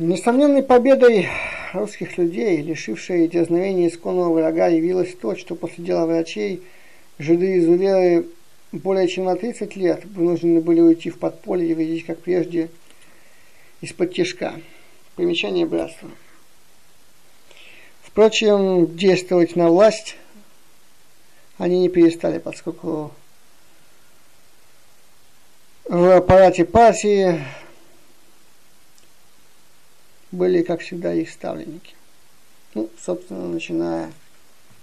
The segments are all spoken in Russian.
Несомненной победой русских людей, лишившей дерзновения исконного врага, явилось то, что после дела врачей жиды из уверы более чем на 30 лет вынуждены были уйти в подполье и видеть, как прежде, из-под тяжка. Примечание братства. Впрочем, действовать на власть они не перестали, поскольку в аппарате партии были, как всегда, их ставленники. Ну, собственно, начиная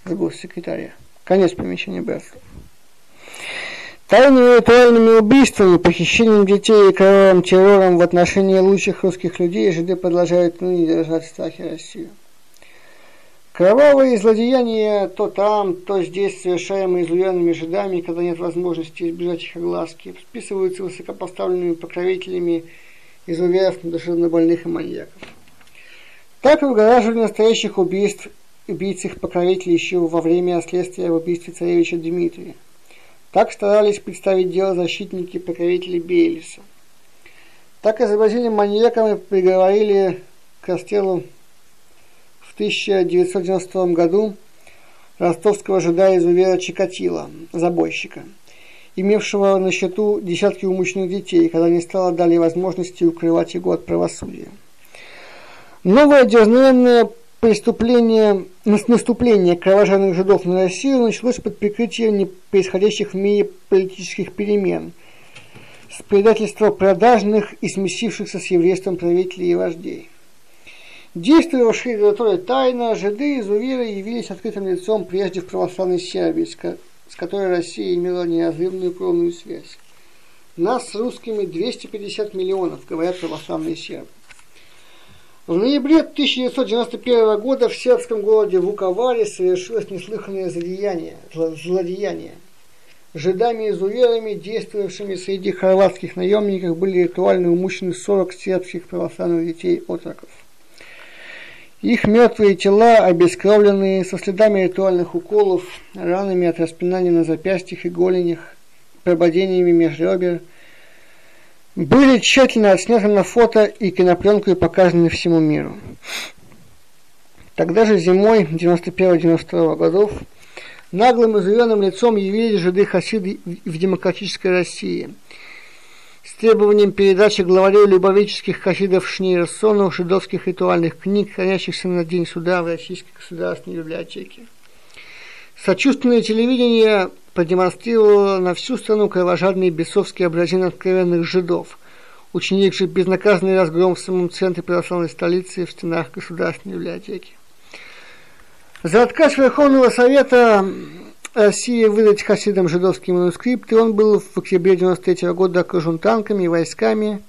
с госсекретаря. Конец помещения братства. Тайными ритуальными убийствами, похищением детей и кровавым террором в отношении лучших русских людей жиды продолжают ныне держать в страхе Россию. Кровавые злодеяния то там, то здесь, совершаемые изуверенными жидами, когда нет возможности избежать их огласки, списываются высокопоставленными покровителями изуверов душевнобольных и маньяков. Так выгораживали настоящих убийств убийц их покровителей еще во время следствия в убийстве царевича Дмитрия. Так старались представить дело защитники покровителей Бейлиса. Так изобразили маньяком и приговорили к расстрелу в 1992 году ростовского жида изувера Чикатила, забойщика, имевшего на счету десятки умученных детей, когда не стало дали возможности укрывать его от правосудия. Новое дерзновенное преступление, наступление кровожадных жидов на Россию началось под прикрытием происходящих в мире политических перемен, с предательства продажных и смесившихся с еврейством правителей и вождей. Действовавшие за тайно, жиды из Увира явились открытым лицом прежде в православной Сербии, с которой Россия имела неразрывную кровную связь. Нас с русскими 250 миллионов, говорят православные сербы. В ноябре 1991 года в сербском городе Вуковаре совершилось неслыханное злодеяние. злодеяние. Жидами и изуверами, действовавшими среди хорватских наемников, были ритуально умущены 40 сербских православных детей-отроков. Их мертвые тела, обескровленные, со следами ритуальных уколов, ранами от распинания на запястьях и голенях, прободениями межребер – были тщательно отсняты на фото и кинопленку и показаны всему миру. Тогда же зимой 91-92 годов наглым и зеленым лицом явились жиды хасиды в демократической России с требованием передачи главарей любовических хасидов Шнейрсону жидовских ритуальных книг, хранящихся на День суда в Российской государственной библиотеке. Сочувственное телевидение продемонстрировала на всю страну кровожадный бесовский образин откровенных жидов, учинивших безнаказанный разгром в самом центре православной столицы в стенах Государственной библиотеки. За отказ Верховного Совета России выдать хасидам жидовские манускрипты он был в октябре 1993 года окружен танками и войсками,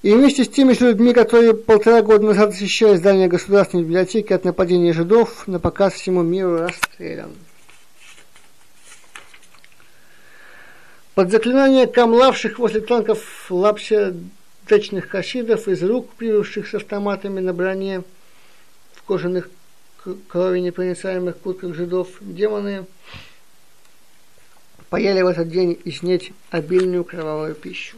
и вместе с теми же людьми, которые полтора года назад защищали здание Государственной библиотеки от нападения жидов, на показ всему миру расстрелян. Под заклинание камлавших возле танков лапся течных хасидов из рук, прибывших с автоматами на броне в кожаных крови непроницаемых куртках жидов, демоны поели в этот день и снеть обильную кровавую пищу.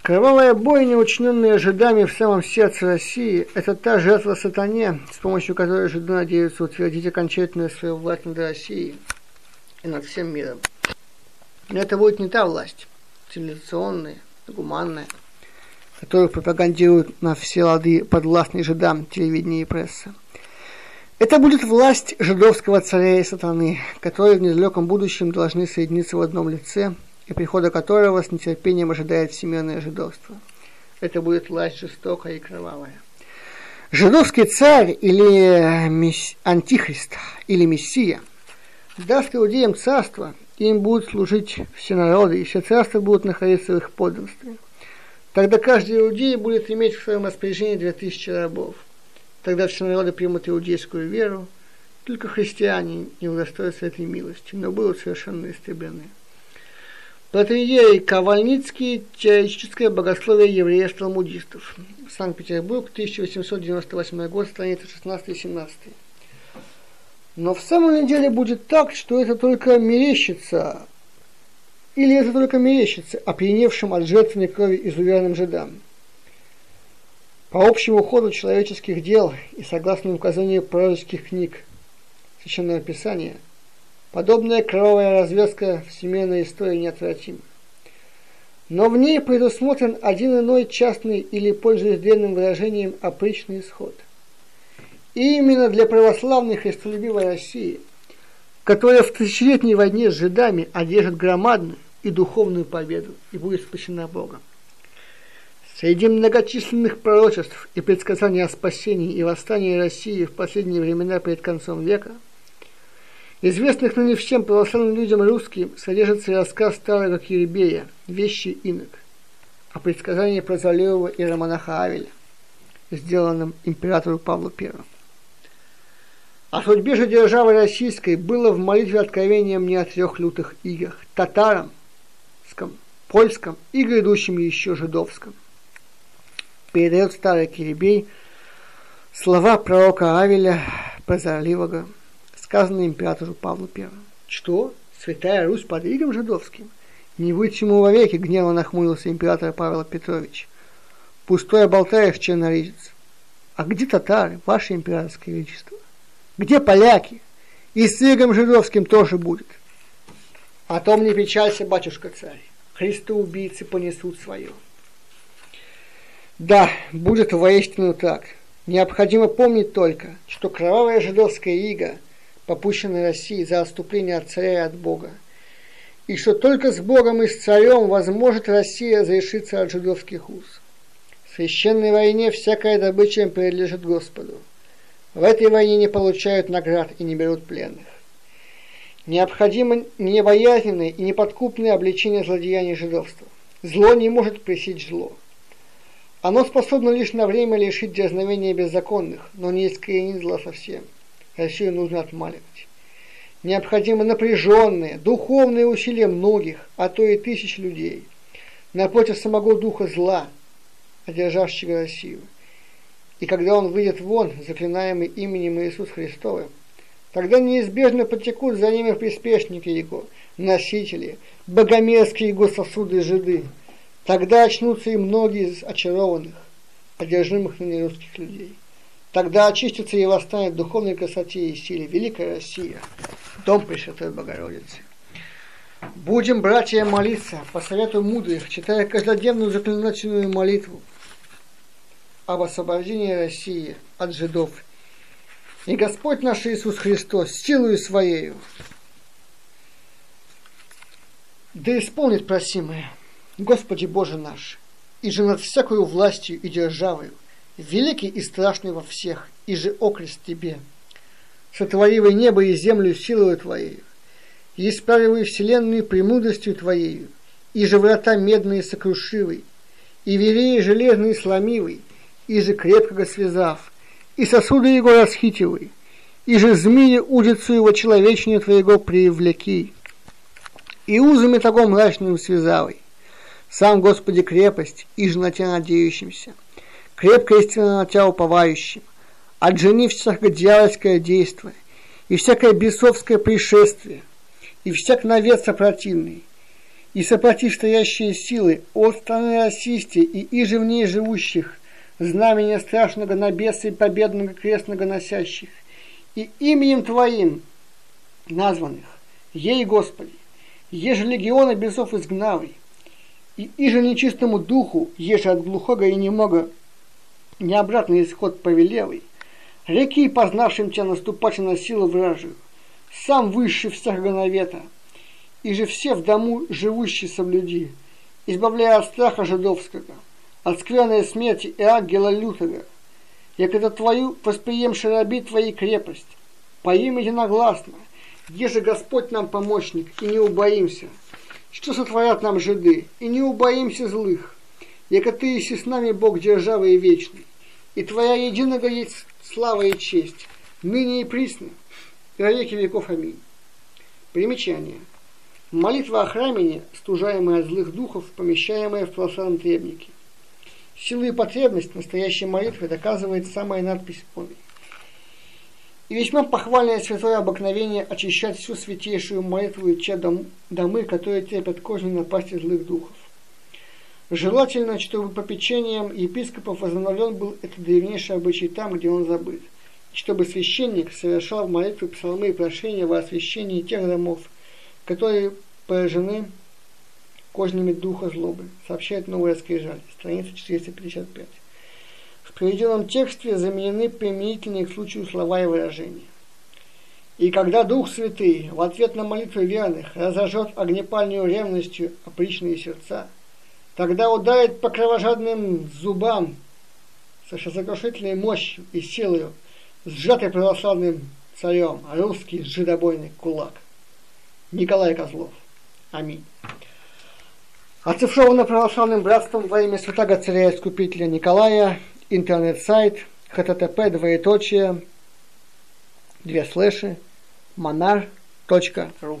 Кровавая бойня, учиненная жидами в самом сердце России, это та жертва сатане, с помощью которой жиды надеются утвердить окончательную свою власть над Россией и над всем миром. Это будет не та власть, цивилизационная, гуманная, которую пропагандируют на все лады подвластные жидам телевидения и пресса. Это будет власть жидовского царя и сатаны, которые в недалеком будущем должны соединиться в одном лице, и прихода которого с нетерпением ожидает всемирное жидовство. Это будет власть жестокая и кровавая. Жидовский царь или месс... антихрист или мессия даст иудеям царство им будут служить все народы, и все царства будут находиться в их подданстве. Тогда каждый иудей будет иметь в своем распоряжении две тысячи рабов. Тогда все народы примут иудейскую веру, только христиане не удостоятся этой милости, но будут совершенно истреблены. Протеерей Ковальницкий, теоретическое богословие евреев-талмудистов. Санкт-Петербург, 1898 год, страница 16 и 17. Но в самом деле будет так, что это только мерещится, или это только мерещится опьяневшим от жертвенной крови изуверенным жидам. По общему ходу человеческих дел и согласно указанию пророческих книг Священного Писания, подобная кровавая развязка в семейной истории неотвратима. Но в ней предусмотрен один иной частный или, пользуясь длинным выражением, опричный исход. И именно для православной христолюбивой России, которая в тысячелетней войне с жидами одержит громадную и духовную победу и будет спасена Богом. Среди многочисленных пророчеств и предсказаний о спасении и восстании России в последние времена перед концом века, известных ныне всем православным людям русским, содержится рассказ старого Кирибея «Вещи инок» о предсказании прозорливого иеромонаха Авеля, сделанном императору Павлу I. О судьбе же державы российской было в молитве откровением не о трех лютых играх – татарам, польском и грядущем еще жидовском – передает старый Кирибей слова пророка Авеля прозорливого, сказанные императору Павлу I. Что? Святая Русь под игом жидовским? Не выйти ему вовеки, гневно нахмурился император Павел Петрович. Пустое болтаешь, черноризец. А где татары, ваше императорское величество? Где поляки? И с игом жидовским тоже будет. О том не печалься, батюшка царь. Христоубийцы понесут свое. Да, будет воистину так. Необходимо помнить только, что кровавая жидовская ига, попущенная России за отступление от царя и от Бога, и что только с Богом и с царем возможет Россия зарешиться от жидовских уз. В священной войне всякая добыча им принадлежит Господу. В этой войне не получают наград и не берут пленных. Необходимо небоязненное и неподкупное обличение злодеяний жидовства. Зло не может пресечь зло. Оно способно лишь на время лишить дерзновения беззаконных, но не искоренить зла совсем. Россию нужно отмаливать. Необходимы напряженные, духовные усилия многих, а то и тысяч людей, напротив самого духа зла, одержавшего Россию. И когда он выйдет вон, заклинаемый именем Иисус Христовым, тогда неизбежно потекут за ними приспешники Его, носители, богомерзкие его сосуды жиды, Тогда очнутся и многие из очарованных, одержимых ныне русских людей. Тогда очистится и восстанет духовной красоте и силе Великая Россия, Дом Пресвятой Богородицы. Будем, братья, молиться по совету мудрых, читая каждодневную заклинательную молитву об освобождении России от жидов. И Господь наш Иисус Христос силою Своею да исполнит просимое. Господи Боже наш, и же над всякою властью и державою, великий и страшный во всех, и же окрест Тебе, сотворивай небо и землю силою Твоею, и исправивай вселенную премудростью Твоею, и же врата медные сокрушивый, и вереи железные сломивый, и же крепкого связав, и сосуды его расхитивай, и же змеи удицу его человечнее Твоего привлеки, и узами того мрачным связавай, сам, Господи, крепость, и же на Тебя надеющимся, крепкая истина на Тебя уповающим, отжени всякое дьявольское действие, и всякое бесовское пришествие, и всяк навет сопротивный, и сопротив стоящие силы от страны расисти и иже в ней живущих, знамения страшного на беса и победного крестного носящих, и именем Твоим названных, ей, Господи, еже легионы бесов изгнавый, и иже нечистому духу, еже от глухого и немного необратный исход повелевый, реки, познавшим тебя наступать на силу вражию, сам высший всякого навета, и же все в дому живущие соблюди, избавляя от страха жидовского, от скверной смерти и ангела лютого, як это твою восприемши раби твоей крепость, по имя единогласно, где же Господь нам помощник, и не убоимся – что сотворят нам жиды, и не убоимся злых, яко ты и с нами Бог державы и вечный, и твоя единого есть слава и честь, ныне и присно, и во веки веков. Аминь. Примечание. Молитва о храмине, стужаемая от злых духов, помещаемая в православном требнике. Силу и потребность настоящей молитвы доказывает самая надпись в и весьма похвальное святое обыкновение очищать всю святейшую молитву и те дом, домы, которые терпят кожные напасти злых духов. Желательно, чтобы попечением епископов возобновлен был этот древнейший обычай там, где он забыт. Чтобы священник совершал молитвы, псалмы и прошения во освящении тех домов, которые поражены кознями духа злобы, сообщает новая скрижаль, страница 455. В приведенном тексте заменены применительные к случаю слова и выражения. И когда Дух Святый в ответ на молитвы верных разожжет огнепальную ревностью опричные сердца – Тогда ударит по кровожадным зубам со сокрушительной мощью и силою, сжатый православным царем, русский жидобойный кулак. Николай Козлов. Аминь. Оцифровано православным братством во имя святого царя Искупителя Николая, интернет-сайт http двоеточие две слэши монар.ру